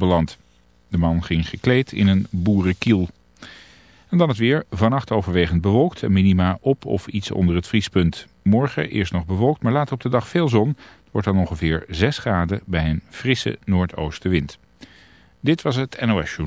beland. De man ging gekleed in een boerenkiel. En dan het weer. Vannacht overwegend bewolkt en minima op of iets onder het vriespunt. Morgen eerst nog bewolkt, maar later op de dag veel zon. Het wordt dan ongeveer 6 graden bij een frisse noordoostenwind. Dit was het NOS Show.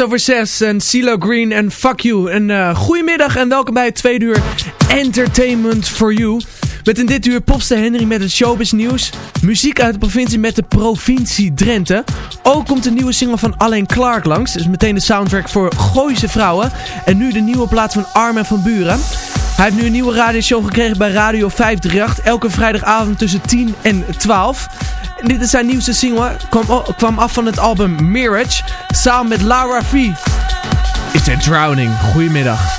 over zes en CeeLo Green en Fuck You. en uh, eh, goedemiddag en welkom bij het tweede uur Entertainment for You. Met in dit uur popster Henry met het showbiz nieuws. Muziek uit de provincie met de provincie Drenthe. Ook komt de nieuwe single van Alain Clark langs. Dus meteen de soundtrack voor Gooise Vrouwen. En nu de nieuwe plaat van Armen van Buren. Hij heeft nu een nieuwe radioshow gekregen bij Radio 538. Elke vrijdagavond tussen 10 en 12. Dit is zijn nieuwste single. Kwam, kwam af van het album Mirage. Samen met Laura V. Is dit Drowning. Goedemiddag.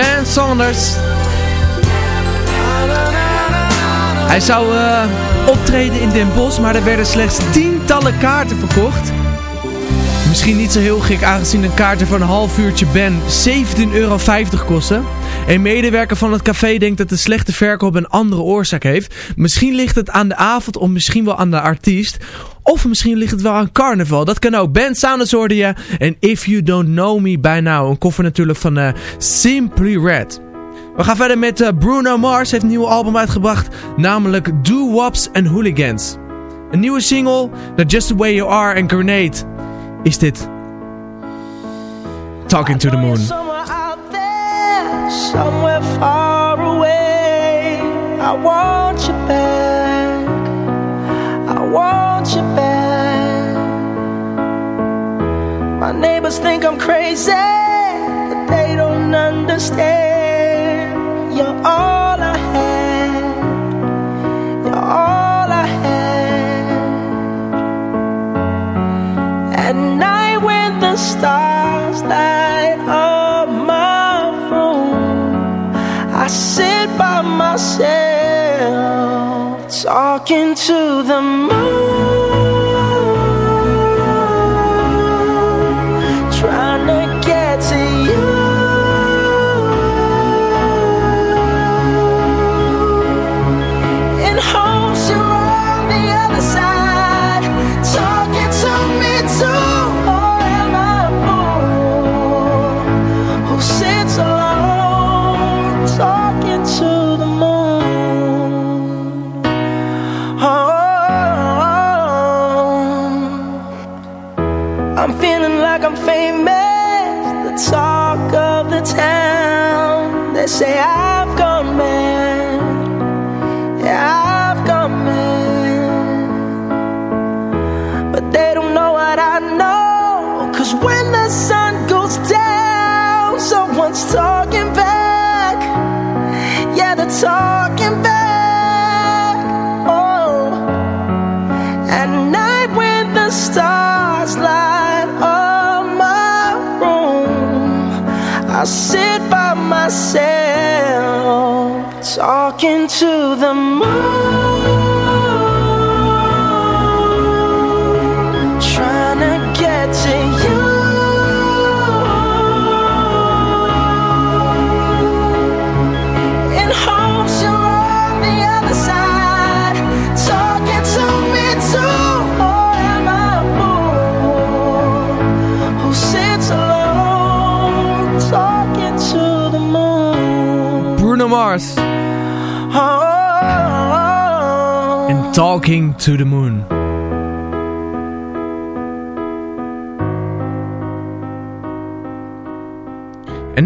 Ben Saunders. Hij zou eh, optreden in Den Bosch, maar er werden slechts tientallen kaarten verkocht. Misschien niet zo heel gek aangezien een kaarten van een half uurtje Ben 17,50 euro kosten. Een medewerker van het café denkt dat de slechte verkoop een andere oorzaak heeft. Misschien ligt het aan de avond of misschien wel aan de artiest. Of misschien ligt het wel aan carnaval. Dat kan ook. Ben Saunders hoorde je. En If You Don't Know Me By Now. Een koffer natuurlijk van eh, Simply Red. We gaan verder met eh, Bruno Mars. heeft een nieuw album uitgebracht. Namelijk Do Wops and Hooligans. Een nieuwe single. naar Just The Way You Are en Grenade. Is dit. Talking to the Moon. Somewhere out there, somewhere far away. I want you back. My neighbors think I'm crazy, but they don't understand. You're all I had. You're all I had. At night when the stars light up my room, I sit by myself talking to the moon,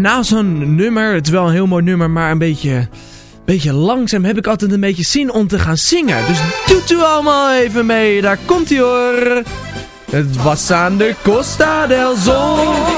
na zo'n nummer, het is wel een heel mooi nummer, maar een beetje, beetje langzaam heb ik altijd een beetje zin om te gaan zingen. Dus doet u allemaal even mee, daar komt ie hoor. Het was aan de Costa del Sol.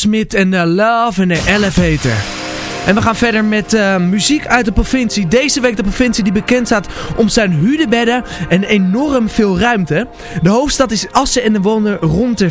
Aerosmith en eh, Love en de Elevator. En we gaan verder met eh, muziek uit de provincie. Deze week de provincie die bekend staat om zijn hudenbedden en enorm veel ruimte. De hoofdstad is Assen en er wonen rond de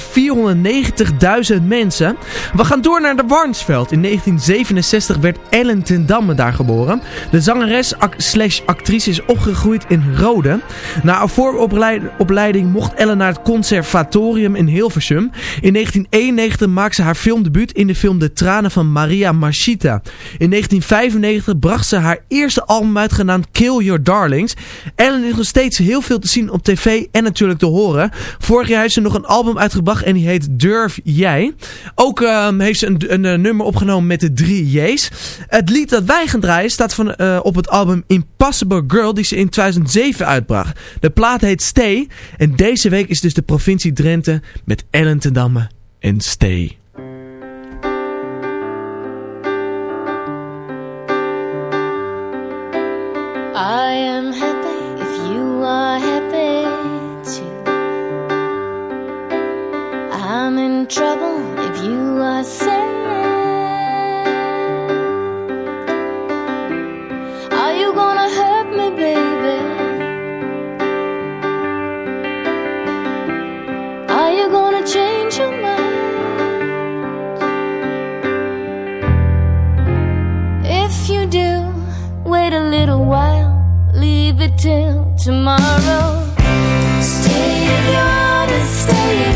490.000 mensen. We gaan door naar de Warnsveld. In 1967 werd Ellen ten Damme daar geboren. De zangeres slash actrice is opgegroeid in Rode. Na een vooropleiding mocht Ellen naar het conservatorium in Hilversum. In 1991 maakte ze haar filmdebuut in de film De Tranen van Maria Marchita. In 1995 bracht ze haar eerste album uit genaamd Kill Your Darlings. Ellen is nog steeds heel veel te zien op tv en natuurlijk te horen. Vorig jaar heeft ze nog een album uitgebracht en die heet Durf Jij. Ook ehm, heeft ze een, een, eh, nummer opgenomen met de drie J's. Het lied dat wij gaan draaien staat van, eh, op het album Impossible Girl die ze in 2007 uitbracht. De plaat heet Stay en deze week is dus de provincie Drenthe met Ellen ten Damme en Stay. Trouble if you are sad. Are you gonna hurt me, baby? Are you gonna change your mind? If you do, wait a little while, leave it till tomorrow. Stay if you wanna stay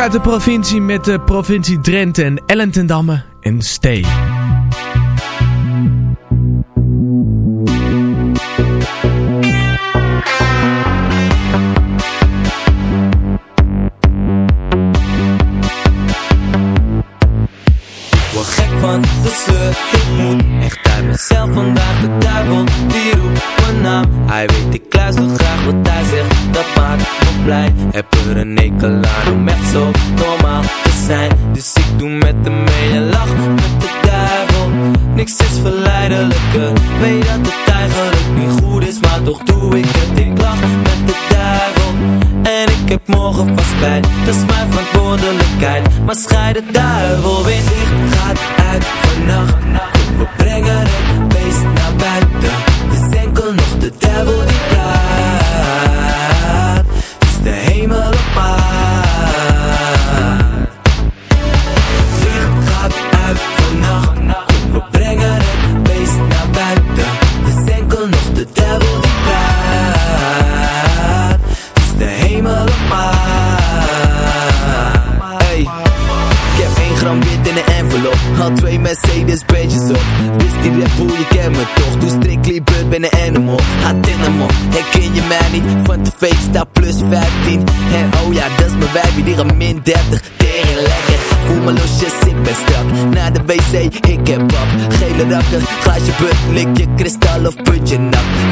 Uit de provincie met de provincie Drenthe en Ellen ten Damme en Stay.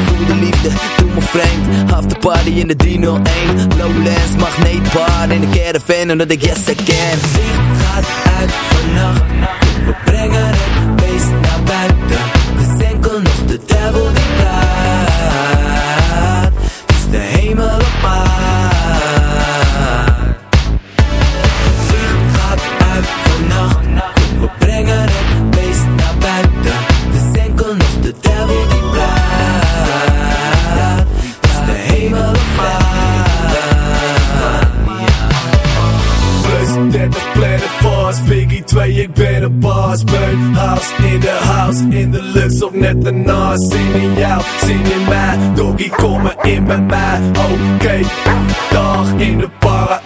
Voel de liefde, doe me vreemd. After party in de 301 Lowlands, magneetbar In de caravan, omdat ik yes I can. Licht gaat uit vannacht we brengen het net naast Zin in jou, zin in mij. Doggy, kom maar in bij mij. Oké, dag in de para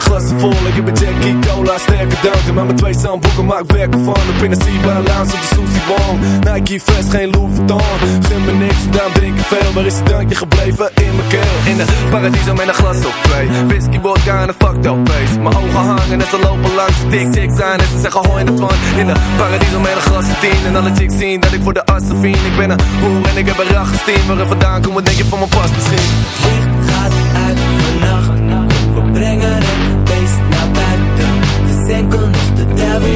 mijn glassen vol. Ik heb een Jackie Cola, sterke dranken Met mijn twee zandboeken maak werk ervan. Op in de Seabound Lounge op de Susie Wong Nike Fresh, geen Louis Vuitton. Gun me niks, daarom drink ik veel. Waar is het drankje gebleven? In mijn keel. In de paradiso met een glas op twee. Whisky, vodka en een fucked up face. Mijn ogen hangen en ze lopen langs de dik chicks aan En ze zeggen hoi in het van In de paradiso met een glas op tien. En alle chicks zien dat ik voor de assen vien Ik ben een hoer en ik heb een rachgestien Waar er vandaan komen denk je van mijn pas misschien? Licht gaat uit vannacht Kom, we brengen het Nog de duivel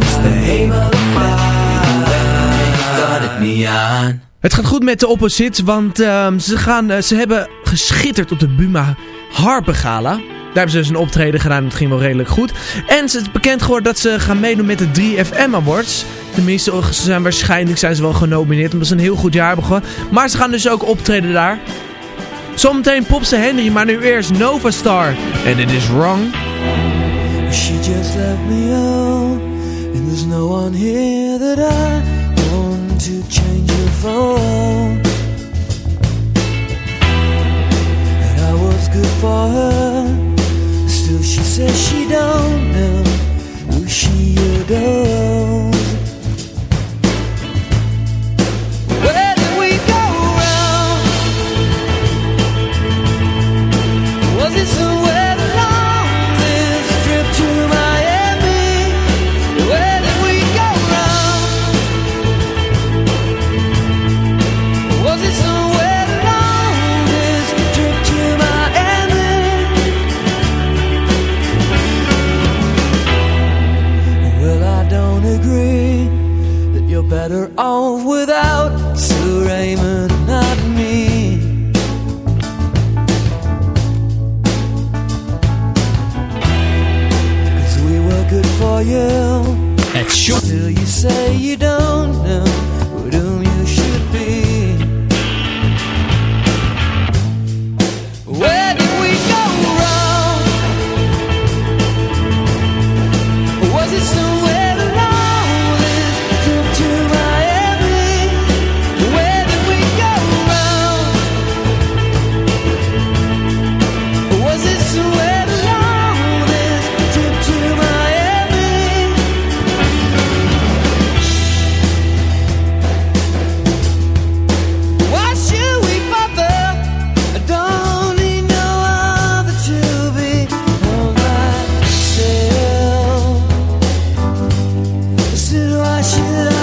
Is de Ik het niet aan Het gaat goed met de opposites, want ehm, ze, gaan, eh, ze hebben geschitterd op de Buma Harpengala. Daar hebben ze dus een optreden gedaan en dat ging wel redelijk goed. En ze is bekend geworden dat ze gaan meedoen met de 3FM Awards. Tenminste, ze zijn waarschijnlijk zijn ze wel genomineerd omdat ze een heel goed jaar hebben gehad. Maar ze gaan dus ook optreden daar. Zometeen Popse Henry, maar nu eerst Nova Star. En it is wrong. She just left me out And there's no one here that I want to change her for And I was good for her Still she says she don't know Who she adores you.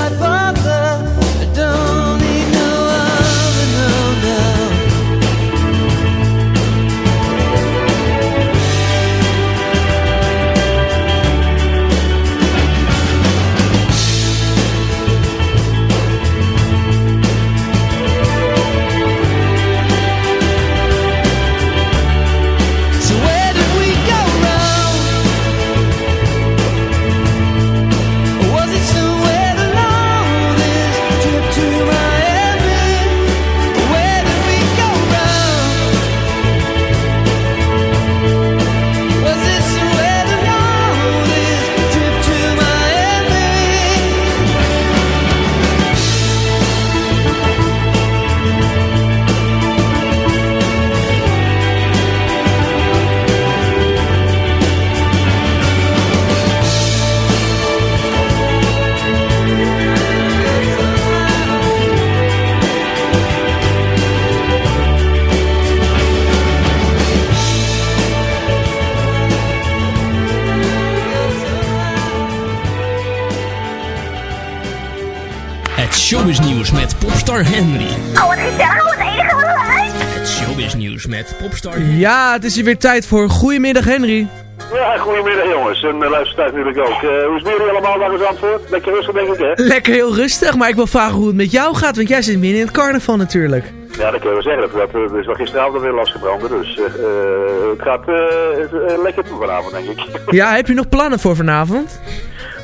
Ja, het is hier weer tijd voor Goedemiddag Henry. Ja, goedemiddag jongens. En uh, luistert natuurlijk ook. Eh, hoe is het weer allemaal naar eens antwoord? Lekker rustig denk ik hè? Lekker heel rustig, maar ik wil vragen hoe het met jou gaat, want jij zit midden in het carnaval natuurlijk. Ja, dat kunnen we zeggen. Dat, dat is wel gisteravond weer losgebrand. Dus eh, eh, het gaat eh, eh, lekker toe vanavond denk ik. Ja, heb je nog plannen voor vanavond?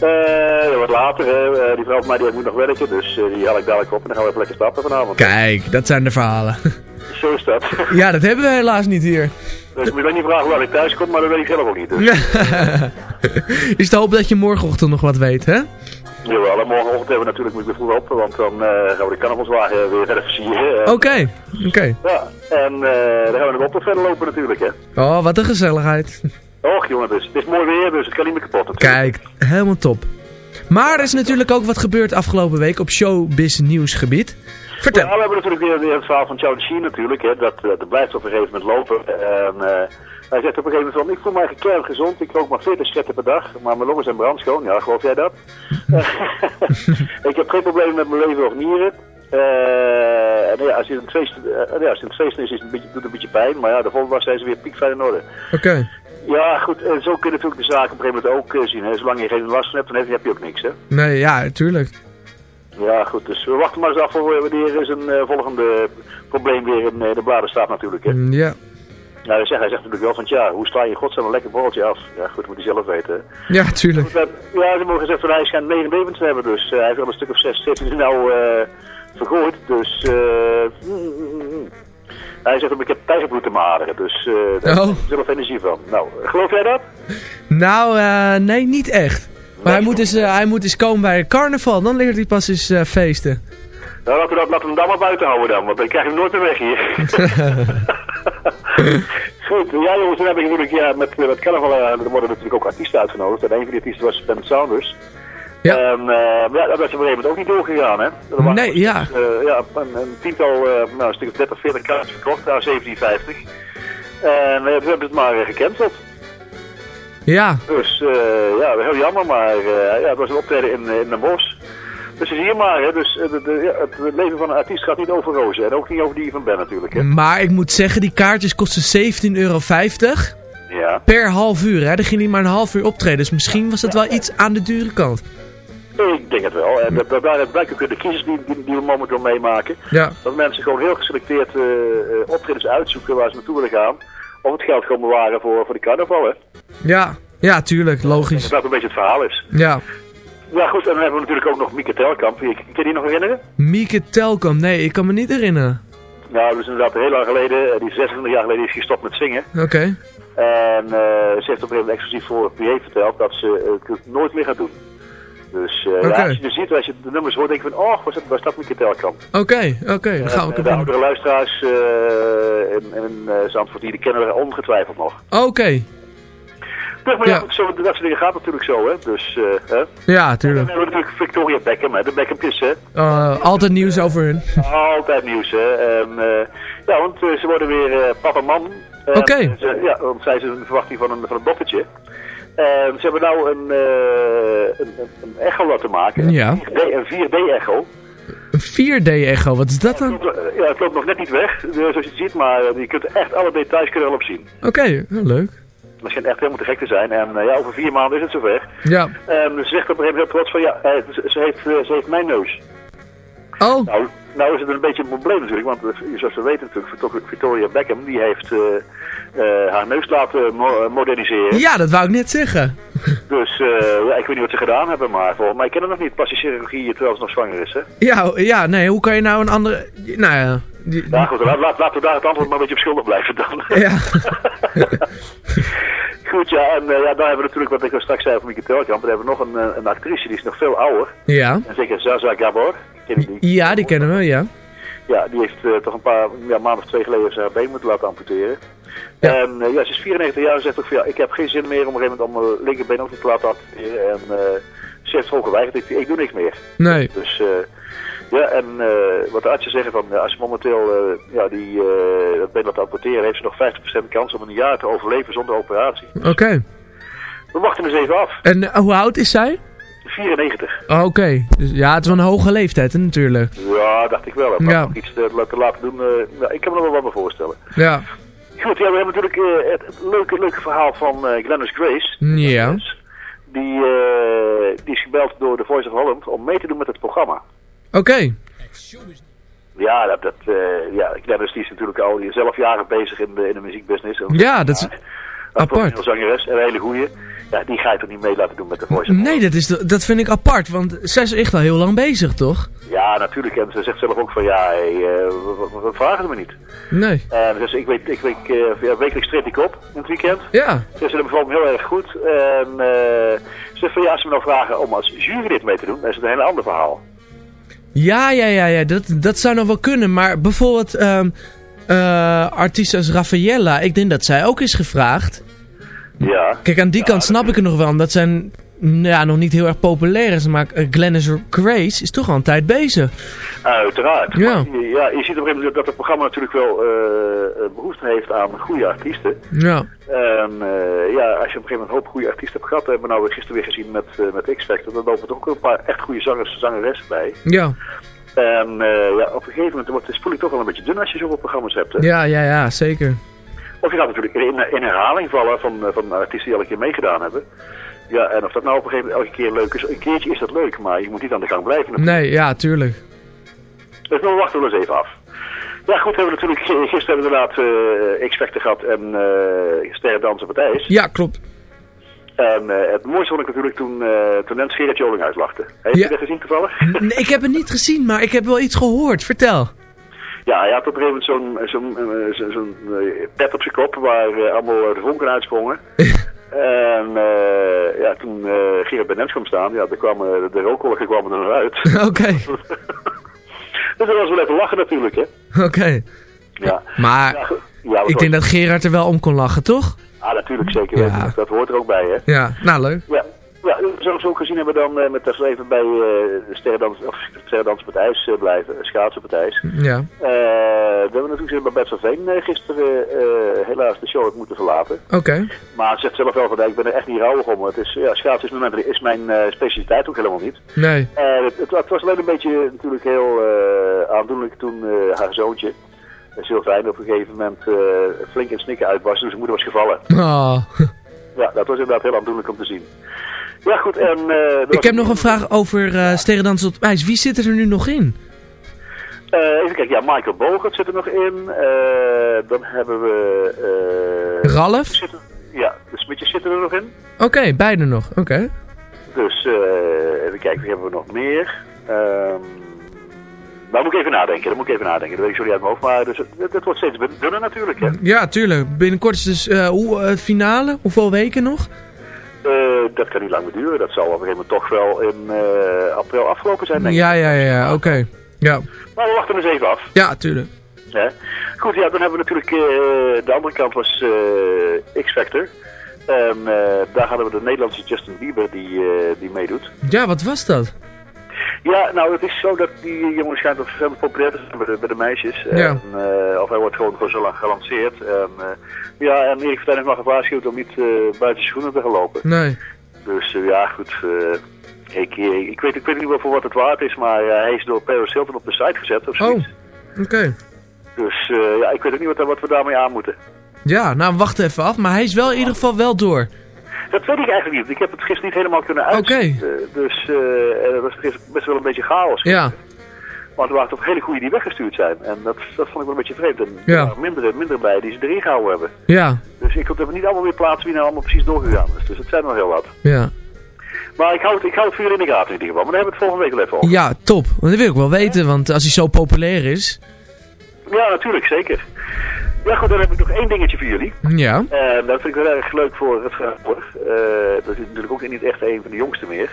Eh, ja, wat later. Eh, die vrouw van mij die moet nog werken. Dus eh, die haal ik dadelijk op en dan gaan we even lekker stappen vanavond. Kijk, dat zijn de verhalen. Zo is dat. Ja, dat hebben we helaas niet hier. dus moet je niet vragen waar ik thuis kom, maar dat weet ik zelf ook niet. Dus. is te hopen dat je morgenochtend nog wat weet, hè? Jawel, en morgenochtend hebben we natuurlijk moeten vroeg op, want dan eh, gaan we de carnavalswagen weer verder versieren. En- Oké, oké. Ja, en eh, dan gaan we nog op tot verder lopen natuurlijk, hè. Oh, wat een gezelligheid. Och jongen, dus, het is mooi weer, dus het kan niet meer kapot. natuurlijk. Kijk, helemaal top. Maar er is natuurlijk ook wat gebeurd afgelopen week op showbiz nieuwsgebied. Vertel. Ja, we hebben natuurlijk weer, het verhaal van Charlie Sheen natuurlijk, hè. Dat, eh, dat blijft op een gegeven moment lopen. En eh, hij zegt op een gegeven moment van, ik voel mij gekerd gezond, ik rook maar 40 schetten per dag, maar mijn longen zijn brandschoon. Ja, geloof jij dat? ik heb geen problemen met mijn lever of nieren. Eh, en ja, als je in het feest, eh, ja, als het feest is, is het een beetje, doet het een beetje pijn, maar ja, de volgende dag zijn ze weer piekfijn in orde. Oké. Ja, goed, en zo kun je natuurlijk de zaak op een gegeven moment ook zien. Hè. Zolang je geen last van hebt, dan heb je, heb je ook niks, hè. Nee, ja, tuurlijk. Ja, goed, dus we wachten maar eens af voor wanneer is een eh, volgende probleem weer in eh, de bladen staat natuurlijk, hè. Mm, Ja. Ja, hij zegt, hij zegt natuurlijk wel van, ja, hoe sta je in godsnaam een lekker borreltje af? Ja, goed, moet hij zelf weten. Ja, tuurlijk. Goed, we- Ja, ze mogen gezegd van, hij schijnt negen levens te hebben, dus eh, hij heeft wel een stuk of zes, heeft hij er nou eh vergooid, dus... eh mm, mm. Hij zegt, ik heb tijgerbloed te maren, dus eh daar Oh. heb ik zelf energie van. Nou, geloof jij dat? Nou, eh, nee, niet echt. Maar hij moet, dus, eh, hij moet eens komen bij carnaval, dan leert hij pas eens eh, feesten. Nou, laten we, dat, laten we hem dan maar buiten houden dan, want dan krijg je hem nooit meer weg hier. Goed, ja jongens, dan heb ik natuurlijk, ja, met, met carnaval, eh, er worden natuurlijk ook artiesten uitgenodigd. En een van die artiesten was Ben Saunders. Ja. En uh, ja, dat is op een gegeven moment ook niet doorgegaan, hè. Nee, ja. ja, een, een tiental, nou, een stuk of 30, 40 kaartjes verkocht, nou 1750. En we hebben het maar gecanceld. Ja, Dus eh, ja, heel jammer, maar eh, ja, het was een optreden in, eh, in Den Bosch. Dus zie je maar, hè, dus, de, de- ja, het leven van een artiest gaat niet over rozen. En ook niet over die van Ben natuurlijk. Hè. maar ik moet zeggen, die kaartjes kosten 17,50 euro Ja. per half uur. Hè? Dan ging hij maar een half uur optreden, dus misschien was het wel iets aan de dure kant. Ik denk het wel. En dat, dat, blijkt ook de kiezers die, die, die we momenteel meemaken. Ja. Dat mensen gewoon heel geselecteerd optredens uitzoeken waar ze naartoe willen gaan. Of het geld gewoon bewaren voor, voor de carnaval, hè. Ja, ja, tuurlijk, logisch. Dat dat een beetje het verhaal is. Ja. Ja goed, en dan hebben we natuurlijk ook nog Mieke Telkamp. Kun je die nog herinneren? Mieke Telkamp, nee, ik kan me niet herinneren. Nou, dat is inderdaad heel lang geleden. eh, Die 26 jaar geleden is gestopt met zingen. Oké. En eh, ze heeft op een gegeven moment exclusief voor PA verteld dat ze eh, het nooit meer gaat doen. Dus eh, ja, als je er ziet, als je de nummers hoort, denk je van, oh, waar staat, waar staat Mieke Telkamp? Oké, oké, dan gaan we En, ook de oudere luisteraars eh in, in eh, Zandvoort, die kennen we ongetwijfeld nog. Oké, Dus, maar ja, zo, dat soort dingen gaat natuurlijk zo, hè. Dus, eh, hè. ja, En dan tuurlijk. hebben we natuurlijk Victoria Beckham, hè. De Beckham hè. Altijd nieuws over hun. Altijd nieuws, hè. En, eh, ja, want eh, ze worden weer eh, papa man. En, Oké. eh, Ja, want zij is een verwachting van een, van een. En ze hebben nou een, eh, een, een, echo laten maken. Ja. Een 4D, een 4D echo. Een 4D-echo, wat is dat dan? Ja, het loopt nog net niet weg, eh, zoals je het ziet, maar eh, je kunt echt alle details kunnen wel op zien. Oké, oh, leuk. Dat schijnt echt helemaal te gek te zijn. En ja, over vier maanden is het zover. Ja. En ze zegt op een gegeven moment heel trots van, ja, ze, heeft, ze heeft mijn neus. Oh. Nou, nou is het een beetje een probleem natuurlijk, want eh, zoals we weten natuurlijk, Victor- Victoria Beckham, die heeft eh, eh, haar neus laten mo- moderniseren. Ja, dat wou ik net zeggen. Dus ik weet niet wat ze gedaan hebben, maar volgens mij kennen nog niet plastische chirurgie terwijl ze nog zwanger is, hè? Ja, ja, nee, hoe kan je nou een andere... Nou ja... die- Ja, goed, laat, laat, laten we daar het antwoord maar een beetje op schuldig blijven dan. Ja. Goed, ja, en eh, ja, daar hebben we natuurlijk, wat ik al straks zei over Mieke Telkamp, daar hebben we nog een, eh, een actrice, die is nog veel ouder. Ja. En zeker Zaza Gabor. Ken je die? Ja, die kennen we, ja. Ja, die heeft eh, toch een paar ja, maanden of twee geleden haar been moeten laten amputeren. En eh, ja, ze is 94 jaar en zegt ook van ja, ik heb geen zin meer om op een gegeven moment om mijn linkerbeen ook te laten amputeren. En ze heeft gewoon geweigerd, ik, ik doe niks meer. Nee. Dus ja, en eh, wat de artsen zeggen van als ze momenteel eh, ja, die, eh, dat been amputeren, heeft ze nog 50% kans om een jaar te overleven zonder operatie. Oké. We wachten eens even af. En hoe oud is zij? 94. Oh, Oké. Dus, ja, het is wel een hoge leeftijd, hè, natuurlijk. Ja, dacht ik wel. Om Ja. nog iets te, te laten doen, ja, ik kan me nog wel wat me voorstellen. Ja. Goed, ja, we hebben natuurlijk het, het leuke, leuke verhaal van Glennis Grace. Ja. Die, die is gebeld door de Voice of Holland om mee te doen met het programma. Oké. Ja, dat, dat, eh, ja Glennis die is natuurlijk al zelf jaren bezig in de, in de muziekbusiness. Ja, dat is Een apart. professioneel zangeres, een hele goeie. Ja, die ga je toch niet mee laten doen met de Voice Nee, dat, is, dat vind ik apart, want zij is echt al heel lang bezig, toch? Ja, natuurlijk. En ze zegt zelf ook van ja, hey, eh, we, vragen ze me niet. Nee. En dus ik weet, ik weet eh, ja, wekelijks treed ik op in het weekend. Ja. Dus dat bevalt me heel erg goed. En eh, ze zegt van ja, als ze me nou vragen om als jurylid mee te doen, dan is het een heel ander verhaal. Ja, ja, ja, ja. Dat, dat zou nog wel kunnen. Maar bijvoorbeeld ehm eh, artiesten als Raffaella, ik denk dat zij ook is gevraagd. Ja. Kijk, aan die kant snap ik het nog wel. Omdat zij mm, ja, nog niet heel erg populair is. Maar eh, Glennis Grace is toch al een tijd bezig. Uiteraard. Ja. Maar, ja, je ziet op een gegeven moment dat het programma natuurlijk wel eh, eh, behoefte heeft aan goede artiesten. Ja. En ja, als je op een gegeven moment een hoop goede artiesten hebt gehad, hebben we nou weer gisteren weer gezien met, met X-Factor, dan lopen er ook een paar echt goede zangers, zangeressen bij. Ja. En ja, op een gegeven moment wordt de spoeling toch wel een beetje dun als je zoveel programma's hebt. Hè? Ja, ja, ja, zeker. Of je gaat natuurlijk in, in herhaling vallen van, van artiesten die al een keer meegedaan hebben. Ja, en of dat nou op een gegeven moment elke keer leuk is. Een keertje is dat leuk, maar je moet niet aan de gang blijven. natuurlijk. Nee, ja, tuurlijk. Dus we wachten wel eens even af. Ja, goed, hebben we natuurlijk gisteren we inderdaad eh X-Factor gehad en eh Sterren Dansen IJs. Ja, klopt. En eh, het mooiste vond ik natuurlijk toen, eh toen Nens Gerard Joling uitlachte. Heeft Ja. u dat gezien toevallig? Nee, ik heb het niet gezien, maar ik heb wel iets gehoord. Vertel. Ja, hij had op een gegeven moment zo'n zo'n zo- zo'n, pet op zijn kop waar allemaal de vonken uitsprongen. en eh, ja, toen eh Gerard bij kwam staan, ja, daar kwamen, de rookkolken kwamen er nog uit. Oké. dus dat was wel even lachen natuurlijk, hè. Oké. Ja. Maar Ja. Ja, ik denk dat Gerard er wel om kon lachen, toch? Ah, natuurlijk, zeker Ja. Dat hoort er ook bij, hè. Ja, nou leuk. Ja, ja zoals we ook gezien hebben dan eh, met dat we even bij eh Sterrendans, of op het ijs eh, blijven, schaatsen op het ijs. Ja. We hebben natuurlijk bij Bert van Veen gisteren helaas de show moeten verlaten. Oké. Maar ze zegt zelf wel van, ik ben er echt niet rouwig om. Het is, ja, schaatsen is, mijn- is mijn specialiteit ook helemaal niet. Nee. Het, het, het was alleen een beetje natuurlijk heel aandoenlijk toen haar zoontje, uh, Sylvijn, op een gegeven moment flink in snikken uitbarst. Dus zijn moeder was gevallen. Oh. Ja, dat was inderdaad heel aandoenlijk om te zien. Ja, goed. En, eh, Ik heb nog een vraag over uh, Sterrendansen op het ijs. Wie zit er nu nog in? Eh, even kijken, ja, Michael Bogert zit er nog in. Eh, dan hebben we... eh, Ralf? zitten- ja, de Smitjes zitten er nog in. Oké, beide nog. Oké. Dus eh, even kijken, wie hebben we nog meer? Ehm nou moet ik even nadenken, dan moet ik even nadenken. Dat weet ik zo niet uit mijn hoofd. Maar dus, het, het wordt steeds dunner natuurlijk, hè. Ja, tuurlijk. Binnenkort is dus hoe, uh, finale. Hoeveel weken nog? Uh, dat kan niet lang meer duren. Dat zal op een gegeven moment toch wel in uh, april afgelopen zijn, denk ik. Ja, ja, ja. Oké. Okay. Ja. Maar we wachten eens even af. Ja, tuurlijk. Ja. Goed, ja, dan hebben we natuurlijk... Uh, de andere kant was uh, X-Factor. En daar hadden we de Nederlandse Justin Bieber die, die meedoet. Ja, wat was dat? Ja, nou het is zo dat die jongen schijnt wat vervelend populair te zijn bij de, bij de meisjes. Ja. En, eh, of hij wordt gewoon, gewoon zo lang gelanceerd. En, eh, ja, en Erik Vertijn heeft maar gewaarschuwd om niet eh, buiten schoenen te gaan lopen. Nee. Dus ja, goed. eh, ik, eh, ik, weet, ik weet niet wel voor wat het waard is, maar hij is door Paris Hilton op de site gezet of Oh, zoiets. oké. Dus ja, ik weet ook niet wat, wat we daarmee aan moeten. Ja, nou wacht even af. Maar hij is wel in ieder geval wel door. Dat weet ik eigenlijk niet. Ik heb het gisteren niet helemaal kunnen uit. Oké. Eh, dus eh, er was best wel een beetje chaos. Ja. Want er waren toch hele goede die weggestuurd zijn. En dat, dat vond ik wel een beetje vreemd. En Ja. er minder, minder bij die ze erin gehouden hebben. Ja. Dus ik even niet allemaal weer plaatsen wie nou allemaal precies doorgegaan is. Dus het zijn er nog heel wat. Ja. Maar ik hou het, ik hou het voor jullie in de gaten in ieder geval. Maar daar hebben we het volgende week wel even over. Ja, top. Want dat wil ik wel weten, want als hij zo populair is. Ja, natuurlijk, zeker. Ja goed, dan heb ik nog één dingetje voor jullie. Ja. En dat vind ik wel erg leuk voor het verhaal. Eh dat is natuurlijk ook niet echt een van de jongste meer.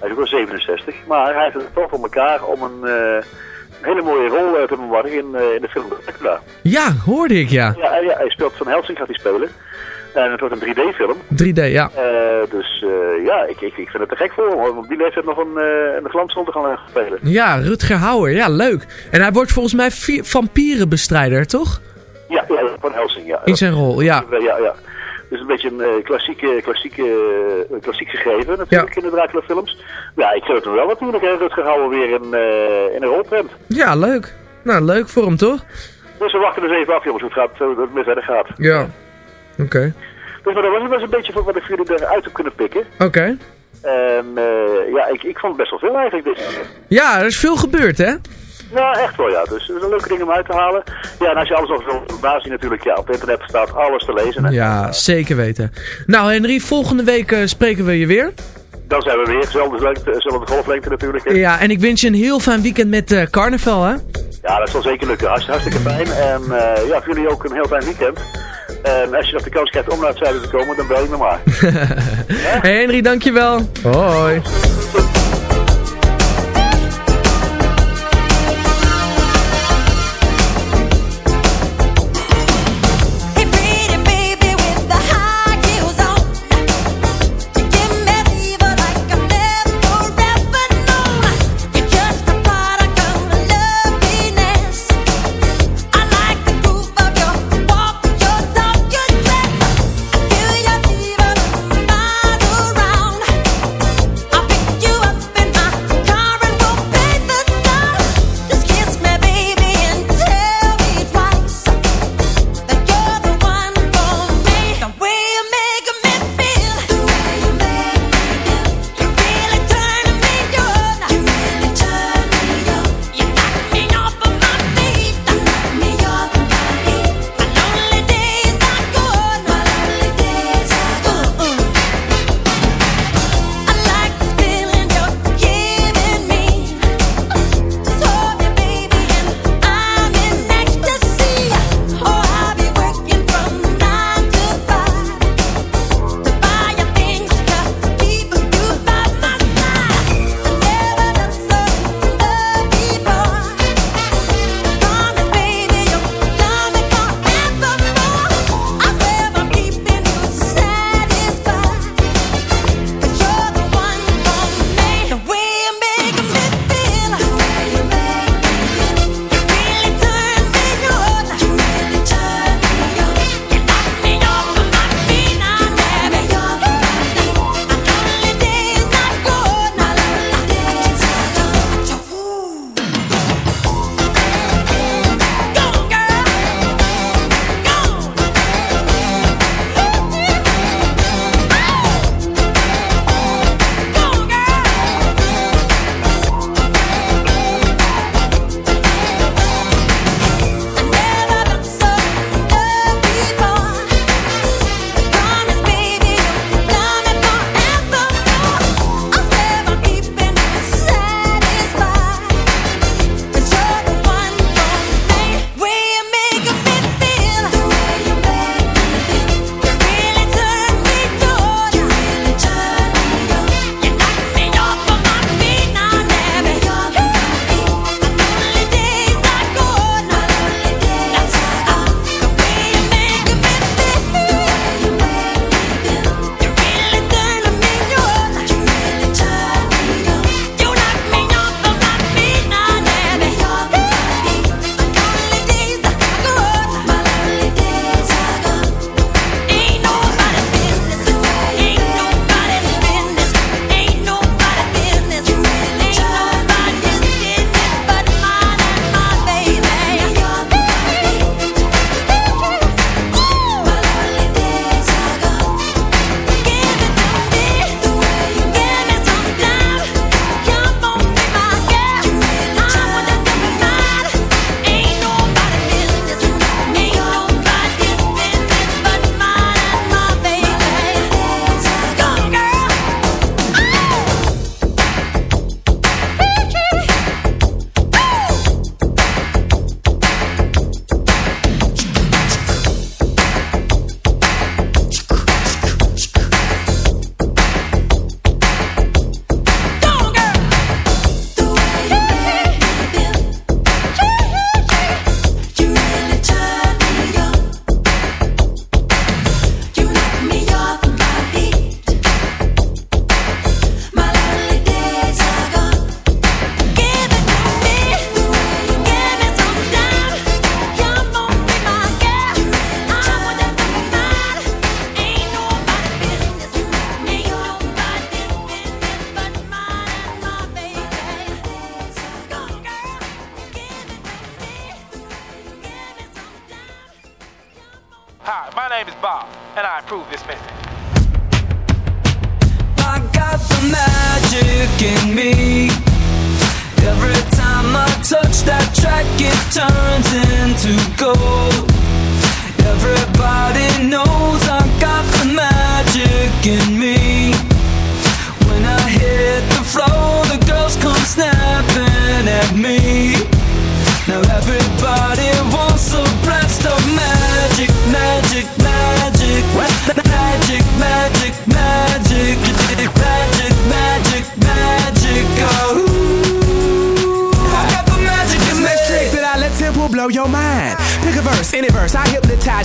Hij is ook wel 67. Maar hij heeft het toch voor elkaar om een, eh, een hele mooie rol eh, te bewaren in, eh, in de film Dracula. Ja, hoorde ik, ja. Ja, ja, hij speelt Van Helsing gaat hij spelen. En het wordt een 3D-film. 3D, ja. Dus ja, ik, ik, ik vind het te gek voor hem om op die leeftijd nog een, eh een glansrol te gaan spelen. Ja, Rutger Hauer. Ja, leuk. En hij wordt volgens mij vampierenbestrijder, toch? Ja, ja, Van Helsing, ja. In zijn rol, ja. Ja, ja. Dus een beetje een eh, klassieke, klassieke, eh, klassiek gegeven natuurlijk in de Dracula films. Ja, ik vind het wel natuurlijk, hè, Rutger Hauer weer in, eh, in een rolprent. Ja, leuk. Nou, leuk voor hem, toch? Dus we wachten dus even af, jongens, hoe het, gaat, hoe het met verder gaat. Ja. Oké. Dus maar dat was, was een beetje van wat ik jullie eruit heb kunnen pikken. Oké. En ja, ik, ik vond het best wel veel eigenlijk. Dus. Ja, er is veel gebeurd, hè? Ja, echt wel ja. Dus dat is een leuke ding om uit te halen. Ja, en als je alles nog zo nazien natuurlijk, ja, op internet staat alles te lezen. Hè. Ja, zeker weten. Nou, Henry, volgende week eh, spreken we je weer. Dan zijn we weer, dezelfde lengte, dezelfde golflengte natuurlijk. Hè. Ja, en ik wens je een heel fijn weekend met eh, carnaval, hè? Ja, dat zal zeker lukken. Hartst- Hartstikke fijn. En eh, ja, voor jullie ook een heel fijn weekend. En als je nog de kans krijgt om naar het zuiden te komen, dan bel je me maar. Hey Henry, dankjewel. Hoi.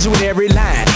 With every line.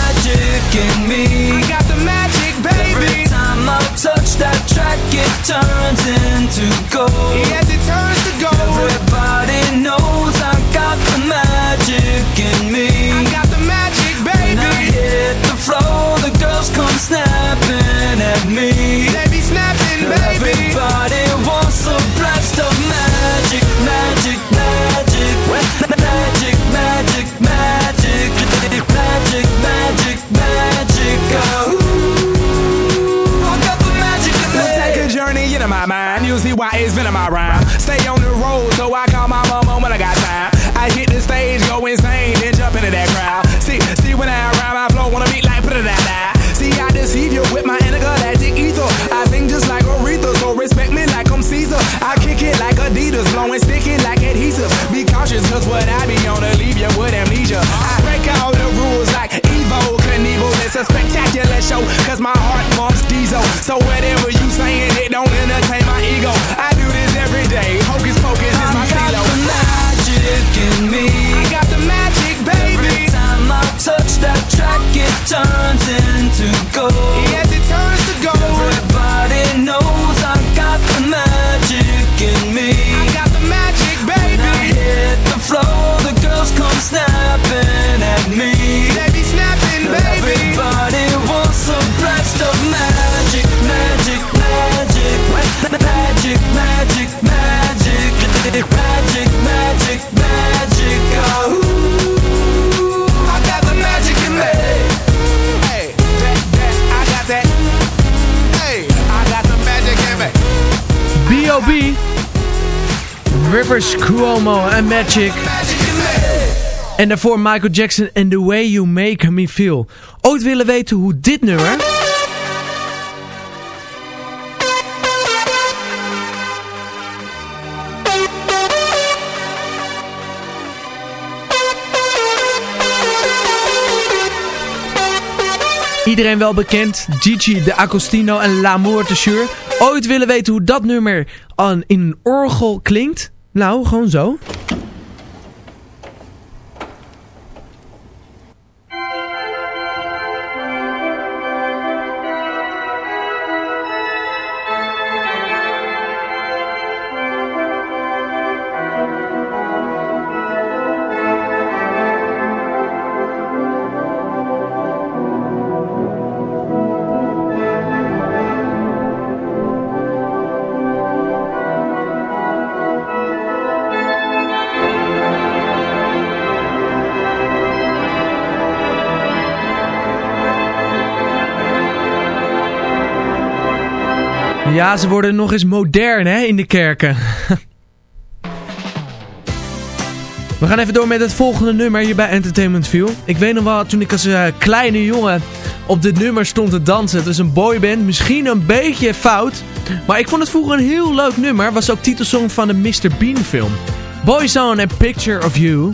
magic in me. I got the magic, baby. Every time I touch that track, it turns into gold. Yes, it turns to gold. Everybody knows I got the magic spectacular show, cause my heart pumps diesel. So whatever you Cuomo en Magic. En daarvoor Michael Jackson en The Way You Make Me Feel. Ooit willen weten hoe dit nummer... Iedereen wel bekend, Gigi de Agostino en L'amour de Jure. Ooit willen weten hoe dat nummer in een orgel klinkt? Nou, gewoon zo. Ja, ze worden nog eens modern hè, in de kerken. We gaan even door met het volgende nummer hier bij Entertainment View. Ik weet nog wel, toen ik als eh, kleine jongen op dit nummer stond te dansen. Het is een boyband, misschien een beetje fout. Maar ik vond het vroeger een heel leuk nummer. Was ook titelsong van de Mr. Bean film. Boyzone and Picture of You.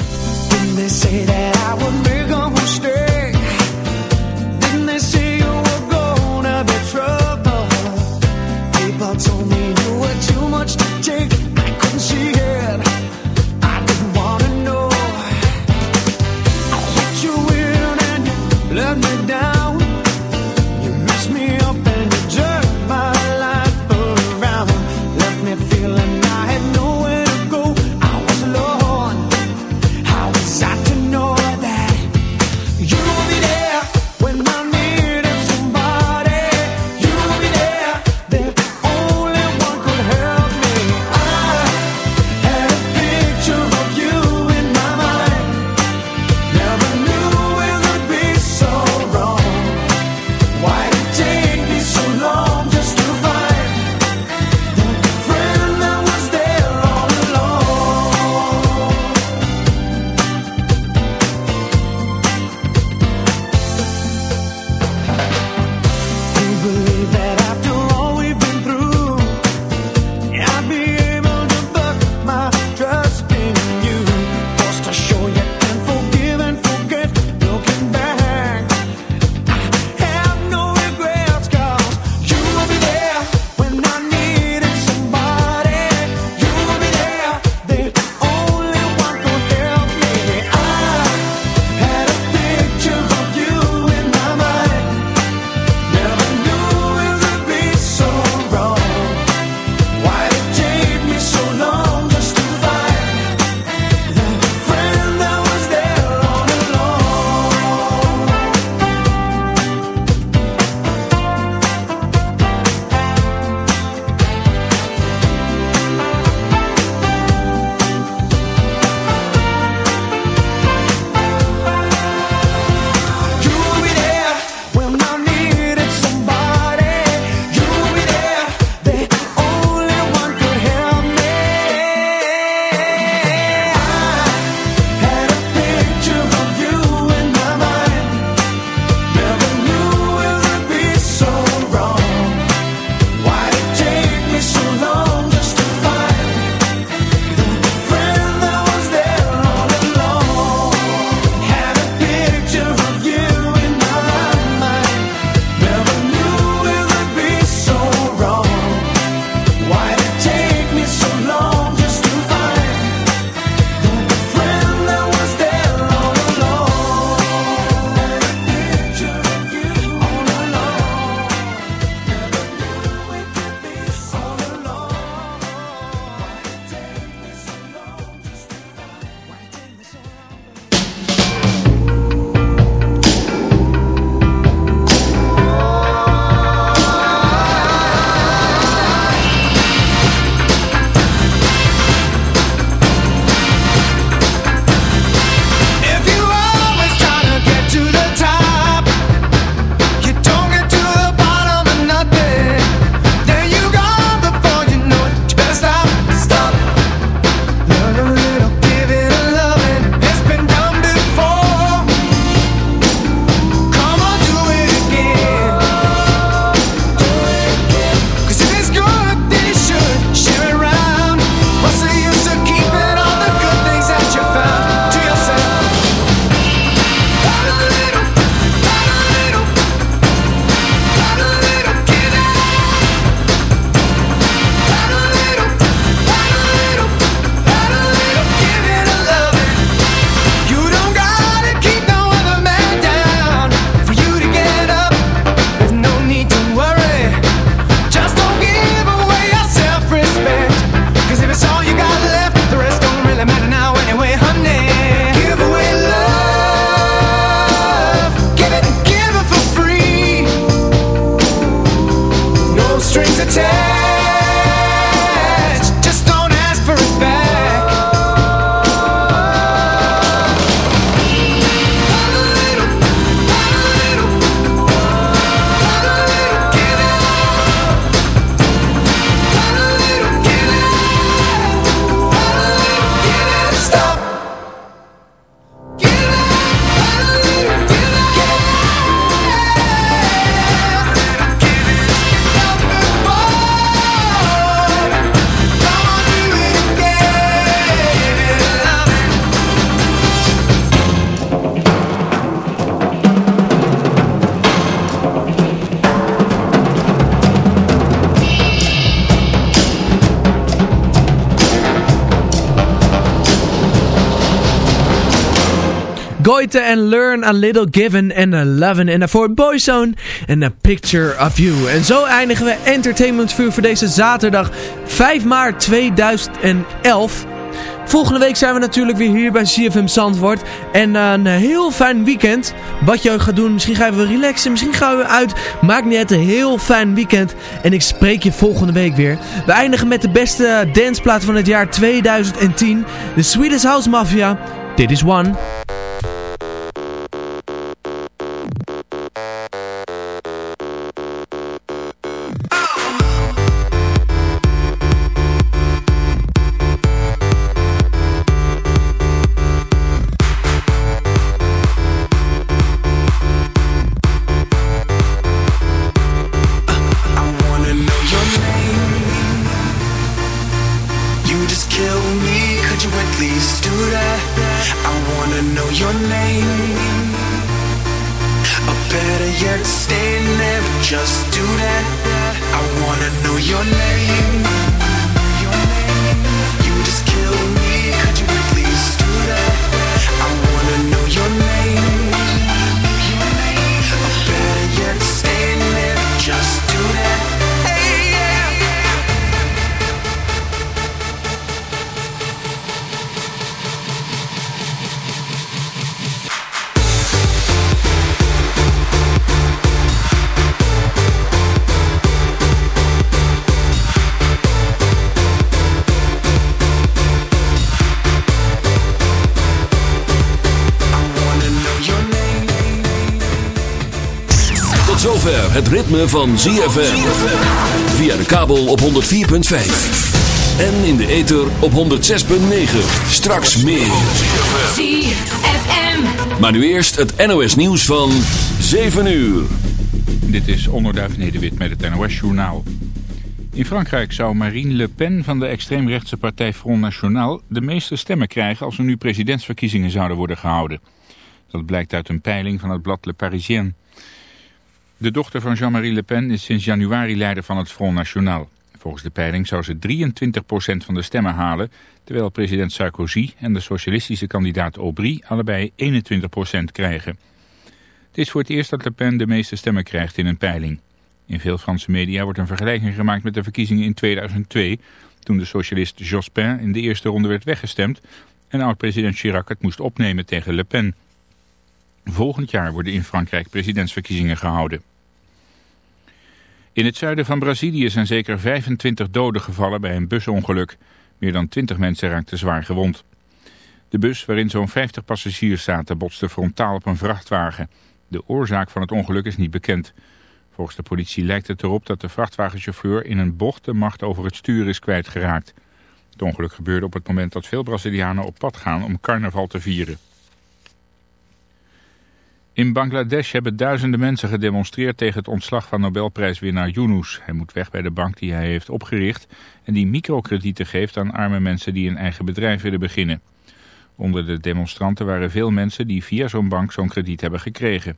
Goite en Learn a Little Given and a Lovin' en daarvoor Boyzone en A Picture of You. En zo eindigen we Entertainment View voor deze zaterdag 5 maart 2011. Volgende week zijn we natuurlijk weer hier bij CFM Zandvoort. En een heel fijn weekend. Wat je gaat doen. Misschien gaan we relaxen. Misschien gaan we uit. Maakt niet uit. Een heel fijn weekend. En ik spreek je volgende week weer. We eindigen met de beste danceplaat van het jaar 2010. De Swedish House Mafia. Dit is One. Zover het ritme van ZFM. Via de kabel op 104.5. En in de ether op 106.9. Straks meer. ZFM. Maar nu eerst het NOS nieuws van 7 uur. Dit is Onderduif Nederwit met het NOS-journaal. In Frankrijk zou Marine Le Pen van de extreemrechtse partij Front National... de meeste stemmen krijgen als er nu presidentsverkiezingen zouden worden gehouden. Dat blijkt uit een peiling van het blad Le Parisien. De dochter van Jean-Marie Le Pen is sinds januari leider van het Front National. Volgens de peiling zou ze 23% van de stemmen halen... terwijl president Sarkozy en de socialistische kandidaat Aubry allebei 21% krijgen. Het is voor het eerst dat Le Pen de meeste stemmen krijgt in een peiling. In veel Franse media wordt een vergelijking gemaakt met de verkiezingen in 2002... toen de socialist Jospin in de eerste ronde werd weggestemd... en oud-president Chirac het moest opnemen tegen Le Pen... Volgend jaar worden in Frankrijk presidentsverkiezingen gehouden. In het zuiden van Brazilië zijn zeker 25 doden gevallen bij een busongeluk. Meer dan 20 mensen raakten zwaar gewond. De bus waarin zo'n 50 passagiers zaten botste frontaal op een vrachtwagen. De oorzaak van het ongeluk is niet bekend. Volgens de politie lijkt het erop dat de vrachtwagenchauffeur in een bocht de macht over het stuur is kwijtgeraakt. Het ongeluk gebeurde op het moment dat veel Brazilianen op pad gaan om carnaval te vieren. In Bangladesh hebben duizenden mensen gedemonstreerd tegen het ontslag van Nobelprijswinnaar Yunus. Hij moet weg bij de bank die hij heeft opgericht en die microkredieten geeft aan arme mensen die een eigen bedrijf willen beginnen. Onder de demonstranten waren veel mensen die via zo'n bank zo'n krediet hebben gekregen.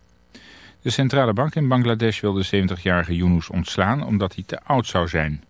De centrale bank in Bangladesh wil de 70-jarige Yunus ontslaan omdat hij te oud zou zijn.